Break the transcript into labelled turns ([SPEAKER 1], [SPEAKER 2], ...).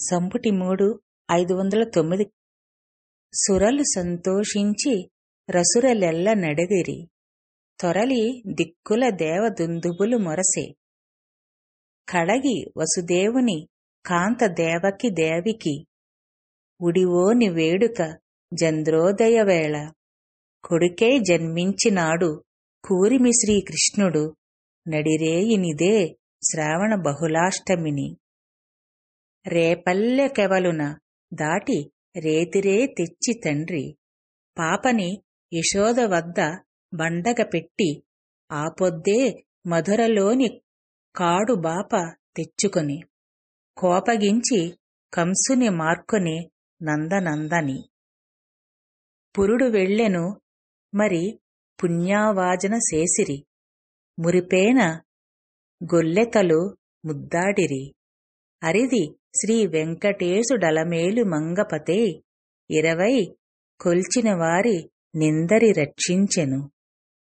[SPEAKER 1] సంపుటి మూడు ఐదు వందల తొమ్మిది. సురలు సంతోషించి రసురలెల్ల నడదిరి తొరలి దిక్కుల దేవదుందుబులు మొరసే. కడగి వసుదేవుని కాంత దేవకి దేవికి. ఉడివోని వేడుక జంద్రోదయవేళ కొడుకే జన్మించినాడు కూరిమి శ్రీకృష్ణుడు. నడిరేయినిదే శ్రావణ బహుళాష్టమిని. రేపల్లెకెవలున దాటి రేతిరే తెచ్చి తండ్రి. పాపని యశోద వద్ద బండగ పెట్టి ఆపొద్దే మధురలోని కాడు బాప తెచ్చుకొని కోపగించి కంసుని మార్కొని నందనందని. పురుడు వెళ్ళెను మరి పుణ్యావాజన చేసిరి మురిపేన గొల్లెతలు ముద్దాడిరి. అరిది శ్రీ వెంకటేశుడలమేలు మంగపతే ఇరవై కొల్చినవారి నిందరి రక్షించెను.